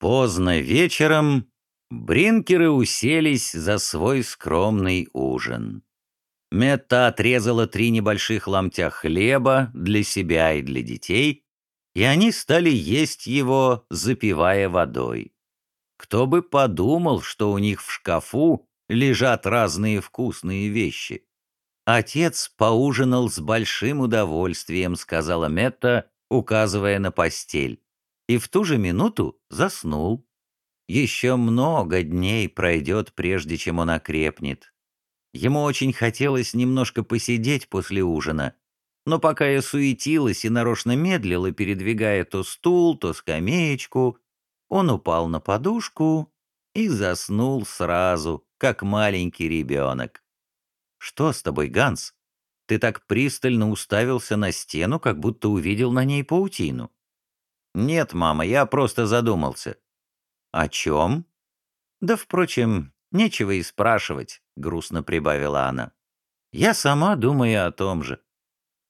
Поздно вечером бринкеры уселись за свой скромный ужин. Метта отрезала три небольших ломтя хлеба для себя и для детей, и они стали есть его, запивая водой. Кто бы подумал, что у них в шкафу лежат разные вкусные вещи. Отец поужинал с большим удовольствием, сказала Метта, указывая на постель и в ту же минуту заснул. Еще много дней пройдет, прежде чем он окрепнет. Ему очень хотелось немножко посидеть после ужина, но пока я суетилась и нарочно медлила, передвигая то стул, то скамеечку, он упал на подушку и заснул сразу, как маленький ребенок. «Что с тобой, Ганс? Ты так пристально уставился на стену, как будто увидел на ней паутину». «Нет, мама, я просто задумался». «О чем?» «Да, впрочем, нечего и спрашивать», — грустно прибавила она. «Я сама думаю о том же.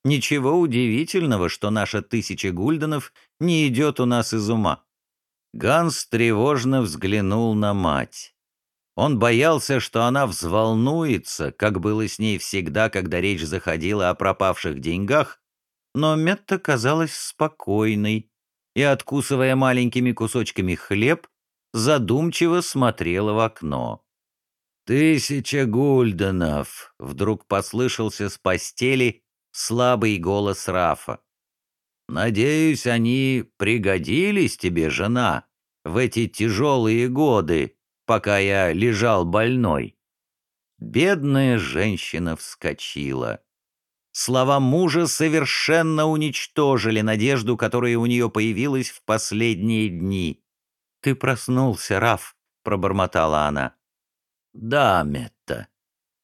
Ничего удивительного, что наша тысяча гульденов не идет у нас из ума». Ганс тревожно взглянул на мать. Он боялся, что она взволнуется, как было с ней всегда, когда речь заходила о пропавших деньгах, но Метта казалась спокойной, и, откусывая маленькими кусочками хлеб, задумчиво смотрела в окно. «Тысяча гульденов!» — вдруг послышался с постели слабый голос Рафа. «Надеюсь, они пригодились тебе, жена, в эти тяжелые годы, пока я лежал больной». Бедная женщина вскочила. Слова мужа совершенно уничтожили надежду, которая у нее появилась в последние дни. «Ты проснулся, Раф», — пробормотала она. «Да, Метта,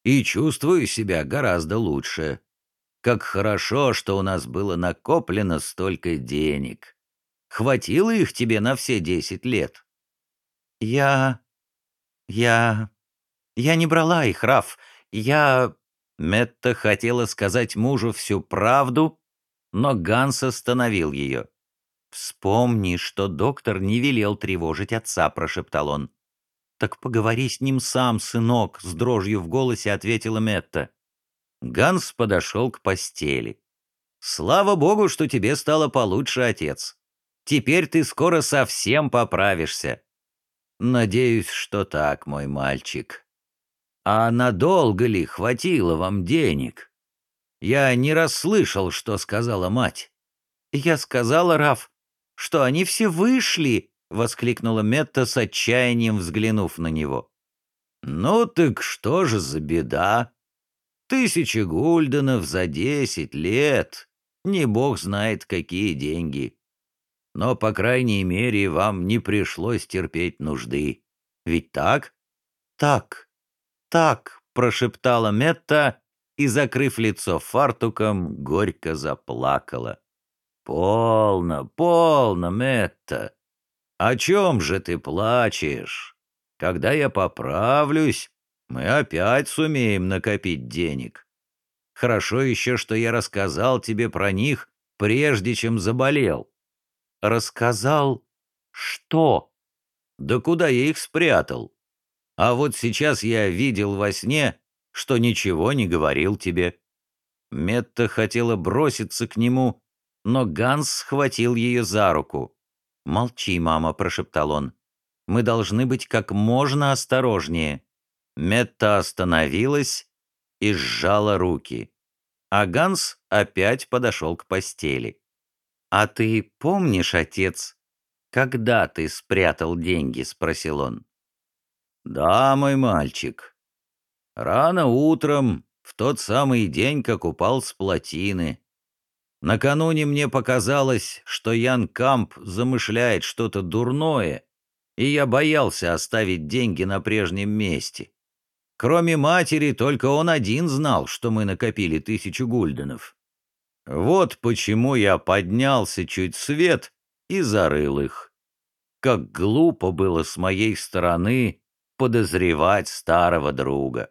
и чувствую себя гораздо лучше. Как хорошо, что у нас было накоплено столько денег. Хватило их тебе на все десять лет?» «Я... я... я не брала их, Раф. Я... Метта хотела сказать мужу всю правду, но Ганс остановил ее. «Вспомни, что доктор не велел тревожить отца», — прошептал он. «Так поговори с ним сам, сынок», — с дрожью в голосе ответила Метта. Ганс подошел к постели. «Слава богу, что тебе стало получше, отец. Теперь ты скоро совсем поправишься». «Надеюсь, что так, мой мальчик», а надолго ли хватило вам денег? Я не расслышал, что сказала мать. Я сказала, Раф, что они все вышли, воскликнула Метта с отчаянием, взглянув на него. Ну так что же за беда? Тысячи гульденов за десять лет. Не бог знает, какие деньги. Но, по крайней мере, вам не пришлось терпеть нужды. Ведь так? Так, так», — прошептала Метта и, закрыв лицо фартуком, горько заплакала. «Полно, полно, Метта. О чем же ты плачешь? Когда я поправлюсь, мы опять сумеем накопить денег. Хорошо еще, что я рассказал тебе про них, прежде чем заболел». «Рассказал что?» «Да куда я их спрятал? А вот сейчас я видел во сне, что ничего не говорил тебе». Метта хотела броситься к нему, но Ганс схватил ее за руку. «Молчи, мама», — прошептал он. «Мы должны быть как можно осторожнее». Метта остановилась и сжала руки. А Ганс опять подошел к постели. «А ты помнишь, отец, когда ты спрятал деньги?» — спросил он. «Да, мой мальчик. Рано утром, в тот самый день, как упал с плотины. Накануне мне показалось, что Ян Камп замышляет что-то дурное, и я боялся оставить деньги на прежнем месте. Кроме матери, только он один знал, что мы накопили тысячу гульденов. Вот почему я поднялся чуть свет и зарыл их. Как глупо было с моей стороны подозревать старого друга.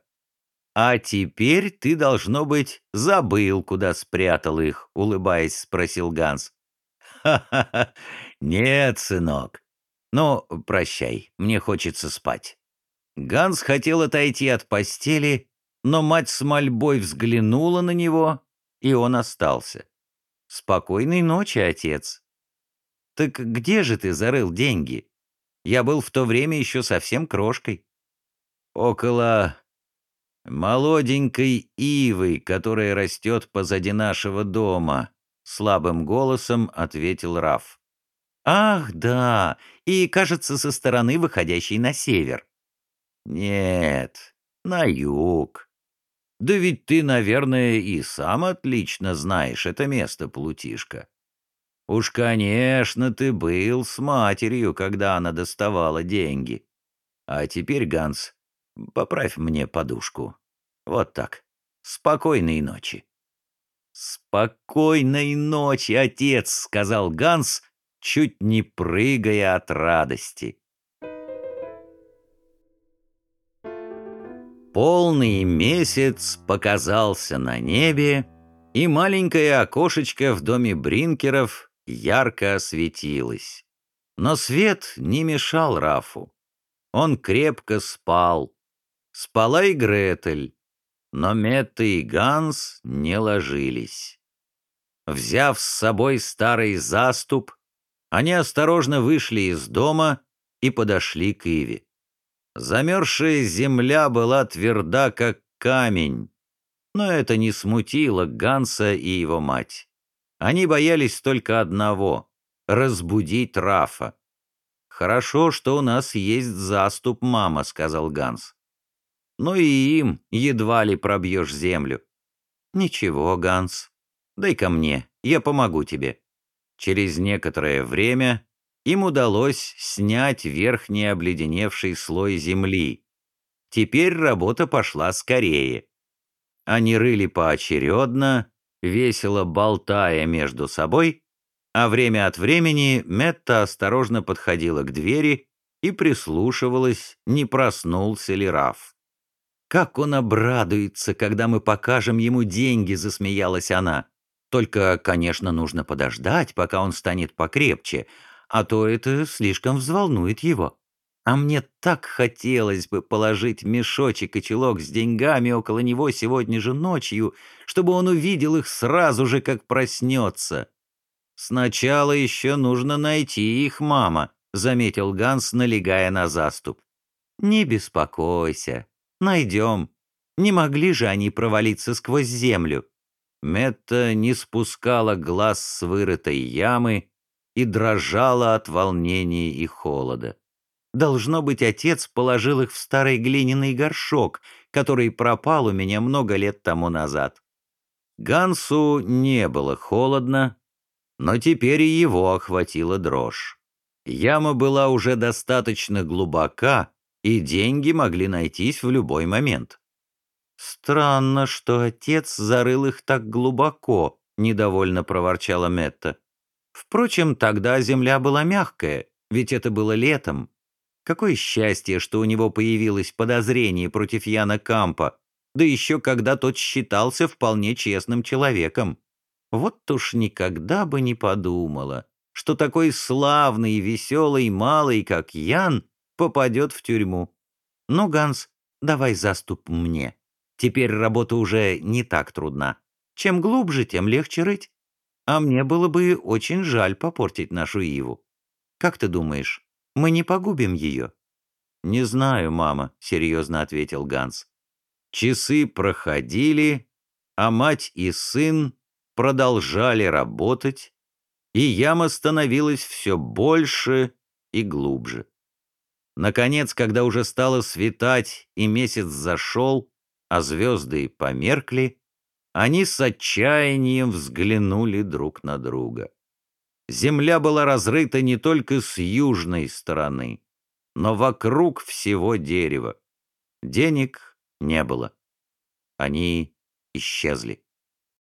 «А теперь ты, должно быть, забыл, куда спрятал их», — улыбаясь, спросил Ганс. «Ха-ха-ха! Нет, сынок, Но прощай, мне хочется спать». Ганс хотел отойти от постели, но мать с мольбой взглянула на него, и он остался. «Спокойной ночи, отец». «Так где же ты зарыл деньги? Я был в то время еще совсем крошкой». «Около молоденькой ивы, которая растет позади нашего дома», — слабым голосом ответил Раф. «Ах, да, и, кажется, со стороны, выходящей на север». «Нет, на юг. Да ведь ты, наверное, и сам отлично знаешь это место, Плутишка. Уж, конечно, ты был с матерью, когда она доставала деньги. А теперь, Ганс, поправь мне подушку. Вот так. Спокойной ночи». «Спокойной ночи, отец», — сказал Ганс, чуть не прыгая от радости. Полный месяц показался на небе, и маленькое окошечко в доме Бринкеров ярко осветилось. Но свет не мешал Рафу. Он крепко спал. Спала и Гретель, но Метта и Ганс не ложились. Взяв с собой старый заступ, они осторожно вышли из дома и подошли к Иве. Замерзшая земля была тверда, как камень, но это не смутило Ганса и его мать. Они боялись только одного — разбудить Рафа. «Хорошо, что у нас есть заступ, мама», — сказал Ганс. «Ну и им едва ли пробьешь землю». «Ничего, Ганс, дай ко мне, я помогу тебе». Через некоторое время им удалось снять верхний обледеневший слой земли. Теперь работа пошла скорее. Они рыли поочередно, весело болтая между собой, а время от времени Метта осторожно подходила к двери и прислушивалась, не проснулся ли Раф. «Как он обрадуется, когда мы покажем ему деньги!» — засмеялась она. Только, конечно, нужно подождать, пока он станет покрепче, а то это слишком взволнует его. А мне так хотелось бы положить мешочек и чулок с деньгами около него сегодня же ночью, чтобы он увидел их сразу же, как проснется. Сначала еще нужно найти их, мама, заметил Ганс, налегая на заступ. Не беспокойся, найдем. Не могли же они провалиться сквозь землю. Метта не спускала глаз с вырытой ямы и дрожала от волнения и холода. Должно быть, отец положил их в старый глиняный горшок, который пропал у меня много лет тому назад. Гансу не было холодно, но теперь и его охватила дрожь. Яма была уже достаточно глубока, и деньги могли найтись в любой момент. «Странно, что отец зарыл их так глубоко», — недовольно проворчала Метта. «Впрочем, тогда земля была мягкая, ведь это было летом. Какое счастье, что у него появилось подозрение против Яна Кампа, да еще когда тот считался вполне честным человеком. Вот уж никогда бы не подумала, что такой славный веселый малый, как Ян, попадет в тюрьму. Ну, Ганс, давай заступ мне». Теперь работа уже не так трудна. Чем глубже, тем легче рыть. А мне было бы очень жаль попортить нашу Иву. Как ты думаешь, мы не погубим ее?» «Не знаю, мама», — серьезно ответил Ганс. Часы проходили, а мать и сын продолжали работать, и яма становилась все больше и глубже. Наконец, когда уже стало светать и месяц зашел, а звезды померкли, они с отчаянием взглянули друг на друга. Земля была разрыта не только с южной стороны, но вокруг всего дерева. Денег не было. Они исчезли.